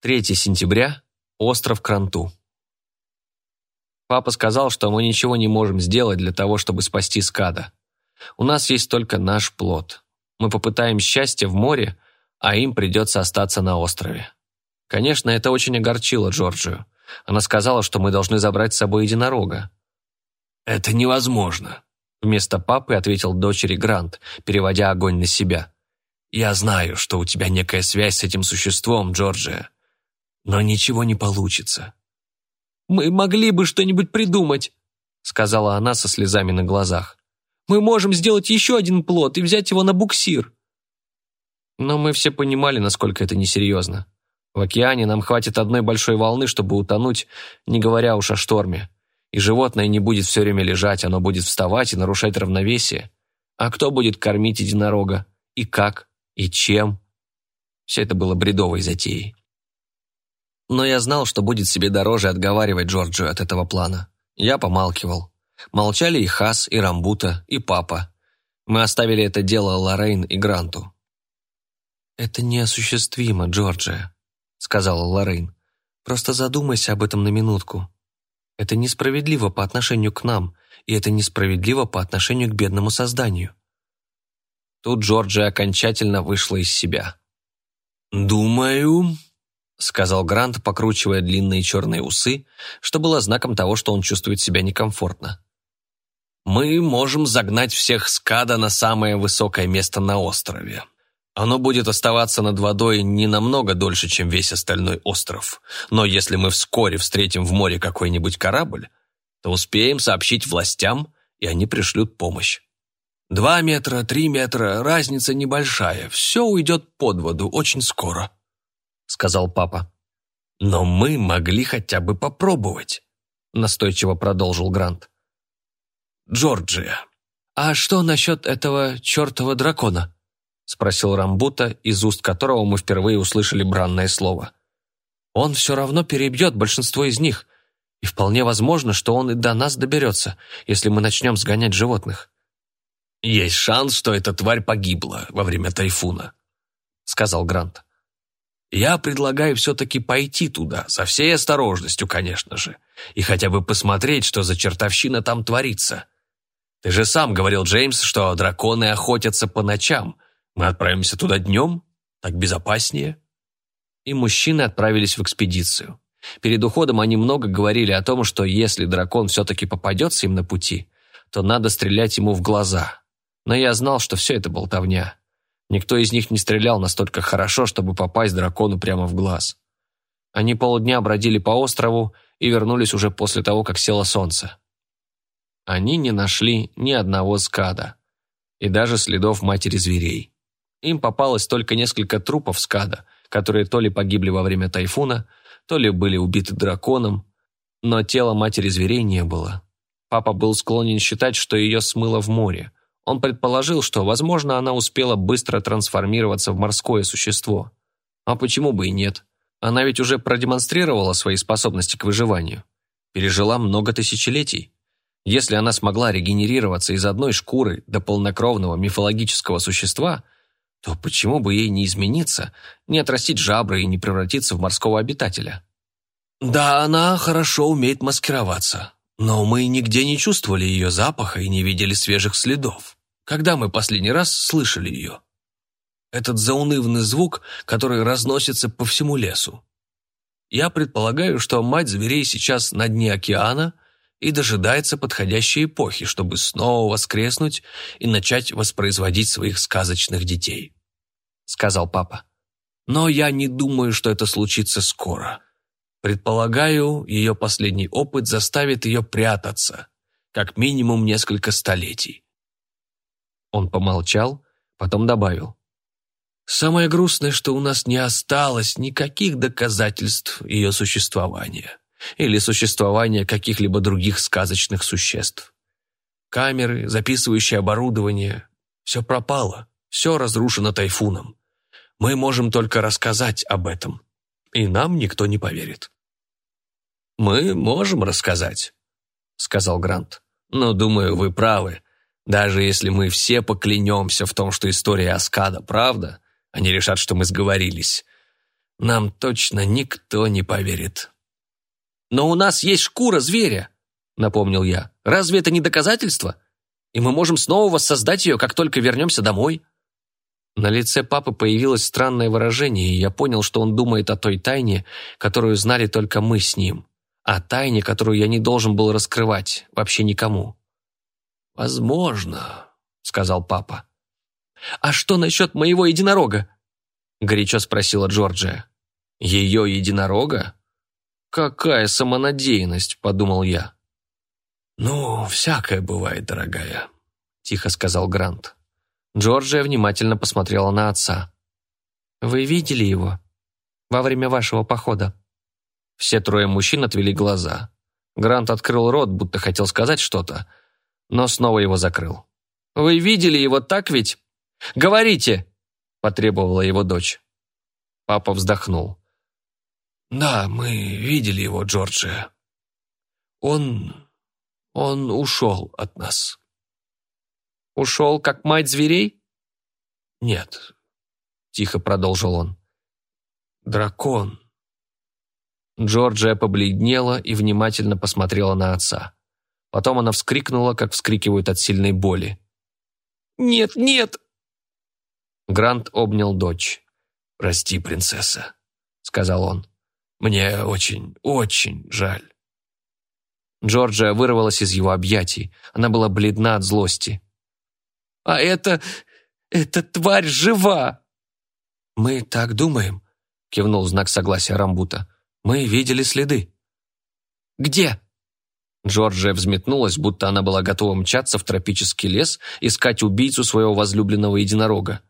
3 сентября. Остров Кранту. Папа сказал, что мы ничего не можем сделать для того, чтобы спасти скада. У нас есть только наш плод. Мы попытаем счастье в море, а им придется остаться на острове. Конечно, это очень огорчило Джорджию. Она сказала, что мы должны забрать с собой единорога. «Это невозможно», — вместо папы ответил дочери Грант, переводя огонь на себя. «Я знаю, что у тебя некая связь с этим существом, Джорджия но ничего не получится. «Мы могли бы что-нибудь придумать», — сказала она со слезами на глазах. «Мы можем сделать еще один плод и взять его на буксир». Но мы все понимали, насколько это несерьезно. В океане нам хватит одной большой волны, чтобы утонуть, не говоря уж о шторме. И животное не будет все время лежать, оно будет вставать и нарушать равновесие. А кто будет кормить единорога? И как? И чем? Все это было бредовой затеей. Но я знал, что будет себе дороже отговаривать Джорджию от этого плана. Я помалкивал. Молчали и Хас, и Рамбута, и папа. Мы оставили это дело Лоррейн и Гранту. «Это неосуществимо, Джорджия», — сказала Лоррейн. «Просто задумайся об этом на минутку. Это несправедливо по отношению к нам, и это несправедливо по отношению к бедному созданию». Тут Джорджия окончательно вышла из себя. «Думаю», сказал Грант, покручивая длинные черные усы, что было знаком того, что он чувствует себя некомфортно. «Мы можем загнать всех скада на самое высокое место на острове. Оно будет оставаться над водой не намного дольше, чем весь остальной остров. Но если мы вскоре встретим в море какой-нибудь корабль, то успеем сообщить властям, и они пришлют помощь. Два метра, три метра, разница небольшая, все уйдет под воду очень скоро» сказал папа. «Но мы могли хотя бы попробовать», настойчиво продолжил Грант. «Джорджия, а что насчет этого чертова дракона?» спросил Рамбута, из уст которого мы впервые услышали бранное слово. «Он все равно перебьет большинство из них, и вполне возможно, что он и до нас доберется, если мы начнем сгонять животных». «Есть шанс, что эта тварь погибла во время тайфуна», сказал Грант. Я предлагаю все-таки пойти туда, со всей осторожностью, конечно же, и хотя бы посмотреть, что за чертовщина там творится. Ты же сам говорил, Джеймс, что драконы охотятся по ночам. Мы отправимся туда днем? Так безопаснее?» И мужчины отправились в экспедицию. Перед уходом они много говорили о том, что если дракон все-таки попадется им на пути, то надо стрелять ему в глаза. Но я знал, что все это болтовня. Никто из них не стрелял настолько хорошо, чтобы попасть дракону прямо в глаз. Они полдня бродили по острову и вернулись уже после того, как село солнце. Они не нашли ни одного скада и даже следов матери зверей. Им попалось только несколько трупов скада, которые то ли погибли во время тайфуна, то ли были убиты драконом, но тела матери зверей не было. Папа был склонен считать, что ее смыло в море, он предположил, что, возможно, она успела быстро трансформироваться в морское существо. А почему бы и нет? Она ведь уже продемонстрировала свои способности к выживанию. Пережила много тысячелетий. Если она смогла регенерироваться из одной шкуры до полнокровного мифологического существа, то почему бы ей не измениться, не отрастить жабры и не превратиться в морского обитателя? «Да, она хорошо умеет маскироваться, но мы нигде не чувствовали ее запаха и не видели свежих следов», когда мы последний раз слышали ее? Этот заунывный звук, который разносится по всему лесу. Я предполагаю, что мать зверей сейчас на дне океана и дожидается подходящей эпохи, чтобы снова воскреснуть и начать воспроизводить своих сказочных детей», — сказал папа. «Но я не думаю, что это случится скоро. Предполагаю, ее последний опыт заставит ее прятаться, как минимум несколько столетий. Он помолчал, потом добавил. «Самое грустное, что у нас не осталось никаких доказательств ее существования или существования каких-либо других сказочных существ. Камеры, записывающие оборудование – все пропало, все разрушено тайфуном. Мы можем только рассказать об этом, и нам никто не поверит». «Мы можем рассказать», – сказал Грант. «Но, думаю, вы правы. Даже если мы все поклянемся в том, что история Аскада правда, они решат, что мы сговорились. нам точно никто не поверит. «Но у нас есть шкура зверя», — напомнил я. «Разве это не доказательство? И мы можем снова воссоздать ее, как только вернемся домой». На лице папы появилось странное выражение, и я понял, что он думает о той тайне, которую знали только мы с ним. О тайне, которую я не должен был раскрывать вообще никому. «Возможно», — сказал папа. «А что насчет моего единорога?» — горячо спросила Джорджия. «Ее единорога? Какая самонадеянность», — подумал я. «Ну, всякое бывает, дорогая», — тихо сказал Грант. Джорджия внимательно посмотрела на отца. «Вы видели его во время вашего похода?» Все трое мужчин отвели глаза. Грант открыл рот, будто хотел сказать что-то, но снова его закрыл. «Вы видели его, так ведь? Говорите!» – потребовала его дочь. Папа вздохнул. «Да, мы видели его, Джорджия. Он... он ушел от нас». «Ушел, как мать зверей?» «Нет», — тихо продолжил он. «Дракон». Джорджия побледнела и внимательно посмотрела на отца. Потом она вскрикнула, как вскрикивают от сильной боли. «Нет, нет!» Грант обнял дочь. «Прости, принцесса», — сказал он. «Мне очень, очень жаль». Джорджия вырвалась из его объятий. Она была бледна от злости. «А это... эта тварь жива!» «Мы так думаем», — кивнул знак согласия Рамбута. «Мы видели следы». «Где?» Джорджия взметнулась, будто она была готова мчаться в тропический лес, искать убийцу своего возлюбленного единорога.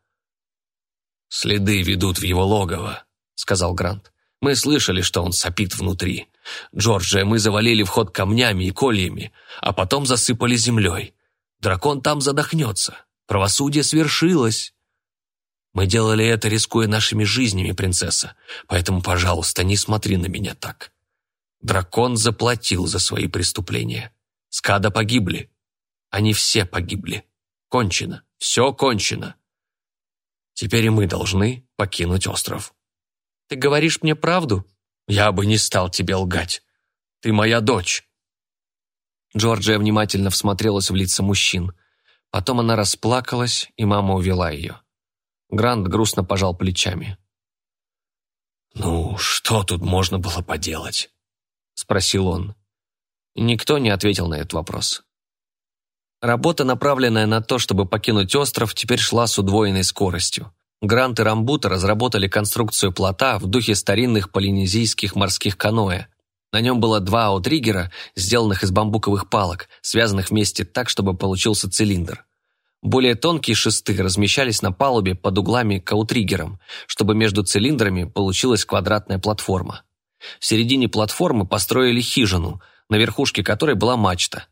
«Следы ведут в его логово», — сказал Грант. «Мы слышали, что он сопит внутри. Джорджия мы завалили вход камнями и кольями, а потом засыпали землей. Дракон там задохнется. Правосудие свершилось». Мы делали это, рискуя нашими жизнями, принцесса, поэтому, пожалуйста, не смотри на меня так. Дракон заплатил за свои преступления. Скада погибли. Они все погибли. Кончено. Все кончено. Теперь и мы должны покинуть остров. Ты говоришь мне правду? Я бы не стал тебе лгать. Ты моя дочь. Джорджия внимательно всмотрелась в лица мужчин. Потом она расплакалась, и мама увела ее. Грант грустно пожал плечами. «Ну, что тут можно было поделать?» Спросил он. Никто не ответил на этот вопрос. Работа, направленная на то, чтобы покинуть остров, теперь шла с удвоенной скоростью. Грант и Рамбута разработали конструкцию плота в духе старинных полинезийских морских каноэ. На нем было два аутриггера, сделанных из бамбуковых палок, связанных вместе так, чтобы получился цилиндр. Более тонкие шесты размещались на палубе под углами к аутриггерам, чтобы между цилиндрами получилась квадратная платформа. В середине платформы построили хижину, на верхушке которой была мачта.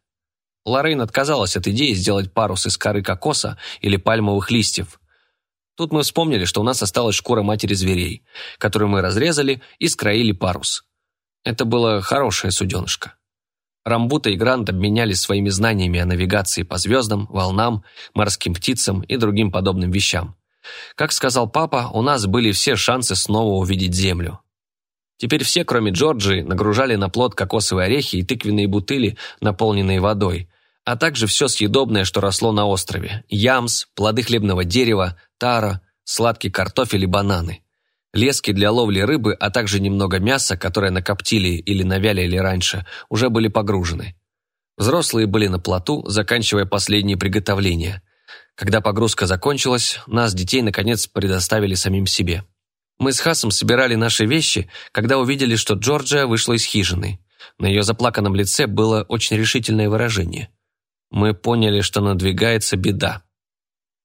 Лоррейн отказалась от идеи сделать парус из коры кокоса или пальмовых листьев. Тут мы вспомнили, что у нас осталась шкура матери зверей, которую мы разрезали и скроили парус. Это было хорошее суденышко. Рамбута и Грант обменялись своими знаниями о навигации по звездам, волнам, морским птицам и другим подобным вещам. Как сказал папа, у нас были все шансы снова увидеть Землю. Теперь все, кроме Джорджии, нагружали на плод кокосовые орехи и тыквенные бутыли, наполненные водой, а также все съедобное, что росло на острове – ямс, плоды хлебного дерева, тара, сладкий картофель и бананы. Лески для ловли рыбы, а также немного мяса, которое накоптили или навялили раньше, уже были погружены. Взрослые были на плоту, заканчивая последние приготовления. Когда погрузка закончилась, нас, детей, наконец предоставили самим себе. Мы с Хасом собирали наши вещи, когда увидели, что Джорджия вышла из хижины. На ее заплаканном лице было очень решительное выражение. Мы поняли, что надвигается беда.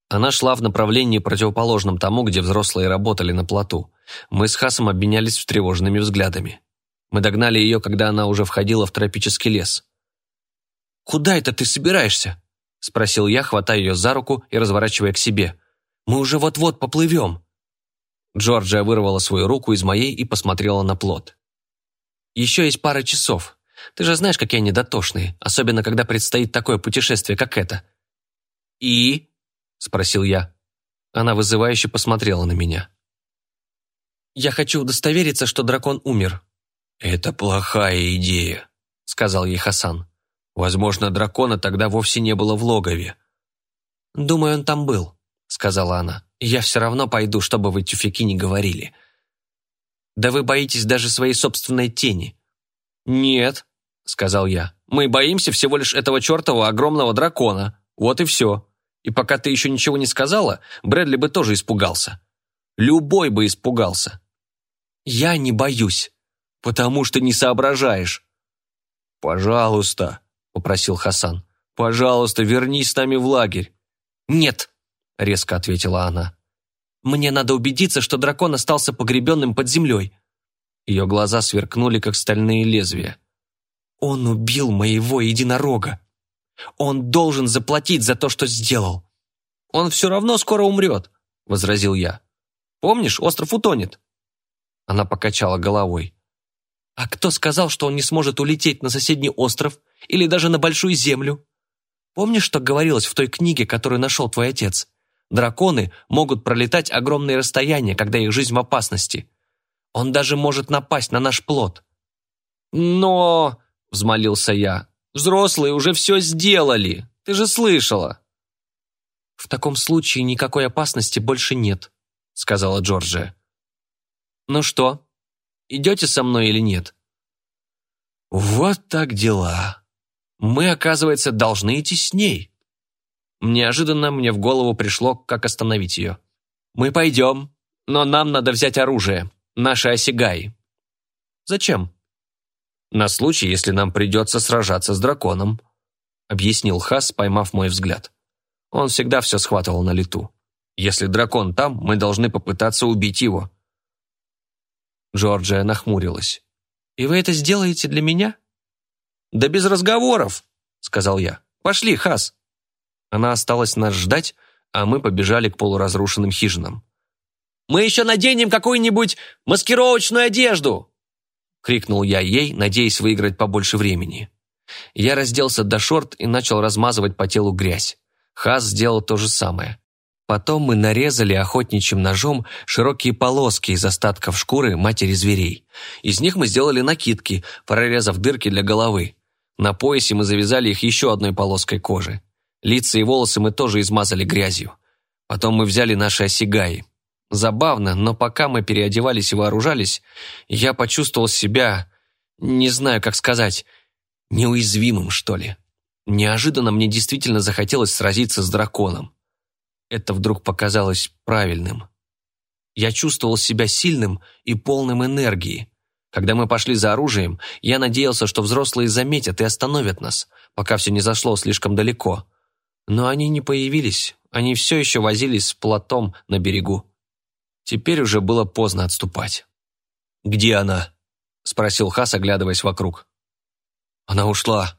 Она шла в направлении противоположном тому, где взрослые работали на плоту. Мы с Хасом обменялись встревоженными взглядами. Мы догнали ее, когда она уже входила в тропический лес. «Куда это ты собираешься?» – спросил я, хватая ее за руку и разворачивая к себе. «Мы уже вот-вот поплывем». Джорджия вырвала свою руку из моей и посмотрела на плод. «Еще есть пара часов. Ты же знаешь, какие они дотошные, особенно когда предстоит такое путешествие, как это». «И?» – спросил я. Она вызывающе посмотрела на меня. Я хочу удостовериться, что дракон умер». «Это плохая идея», — сказал ей Хасан. «Возможно, дракона тогда вовсе не было в логове». «Думаю, он там был», — сказала она. «Я все равно пойду, чтобы вы тюфяки не говорили». «Да вы боитесь даже своей собственной тени». «Нет», — сказал я. «Мы боимся всего лишь этого чертова огромного дракона. Вот и все. И пока ты еще ничего не сказала, Брэдли бы тоже испугался. Любой бы испугался». «Я не боюсь», «Потому что не соображаешь». «Пожалуйста», — попросил Хасан. «Пожалуйста, вернись с нами в лагерь». «Нет», — резко ответила она. «Мне надо убедиться, что дракон остался погребенным под землей». Ее глаза сверкнули, как стальные лезвия. «Он убил моего единорога. Он должен заплатить за то, что сделал». «Он все равно скоро умрет», — возразил я. «Помнишь, остров утонет?» Она покачала головой. А кто сказал, что он не сможет улететь на соседний остров или даже на большую землю? Помнишь, что говорилось в той книге, которую нашел твой отец? Драконы могут пролетать огромные расстояния, когда их жизнь в опасности. Он даже может напасть на наш плод. Но, взмолился я, взрослые уже все сделали. Ты же слышала. В таком случае никакой опасности больше нет, сказала Джорджия. Ну что, идете со мной или нет?» «Вот так дела. Мы, оказывается, должны идти с ней». Неожиданно мне в голову пришло, как остановить ее. «Мы пойдем, но нам надо взять оружие, наши осягаи». «Зачем?» «На случай, если нам придется сражаться с драконом», объяснил Хас, поймав мой взгляд. Он всегда все схватывал на лету. «Если дракон там, мы должны попытаться убить его. Джорджия нахмурилась. «И вы это сделаете для меня?» «Да без разговоров», — сказал я. «Пошли, Хас». Она осталась нас ждать, а мы побежали к полуразрушенным хижинам. «Мы еще наденем какую-нибудь маскировочную одежду!» — крикнул я ей, надеясь выиграть побольше времени. Я разделся до шорт и начал размазывать по телу грязь. Хас сделал то же самое. Потом мы нарезали охотничьим ножом широкие полоски из остатков шкуры матери зверей. Из них мы сделали накидки, прорезав дырки для головы. На поясе мы завязали их еще одной полоской кожи. Лица и волосы мы тоже измазали грязью. Потом мы взяли наши осигаи. Забавно, но пока мы переодевались и вооружались, я почувствовал себя, не знаю, как сказать, неуязвимым, что ли. Неожиданно мне действительно захотелось сразиться с драконом это вдруг показалось правильным. Я чувствовал себя сильным и полным энергии. Когда мы пошли за оружием, я надеялся, что взрослые заметят и остановят нас, пока все не зашло слишком далеко. Но они не появились, они все еще возились с платом на берегу. Теперь уже было поздно отступать. «Где она?» — спросил Хас, оглядываясь вокруг. «Она ушла».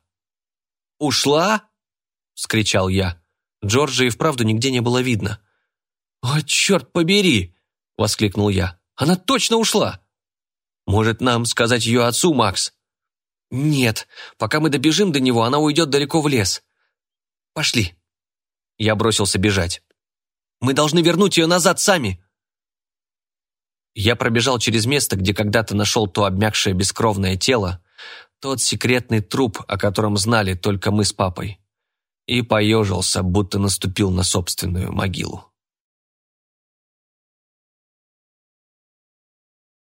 «Ушла?» — вскричал я. Джорджа и вправду нигде не было видно. «О, черт побери!» — воскликнул я. «Она точно ушла!» «Может, нам сказать ее отцу, Макс?» «Нет, пока мы добежим до него, она уйдет далеко в лес. Пошли!» Я бросился бежать. «Мы должны вернуть ее назад сами!» Я пробежал через место, где когда-то нашел то обмякшее бескровное тело, тот секретный труп, о котором знали только мы с папой и поежился, будто наступил на собственную могилу.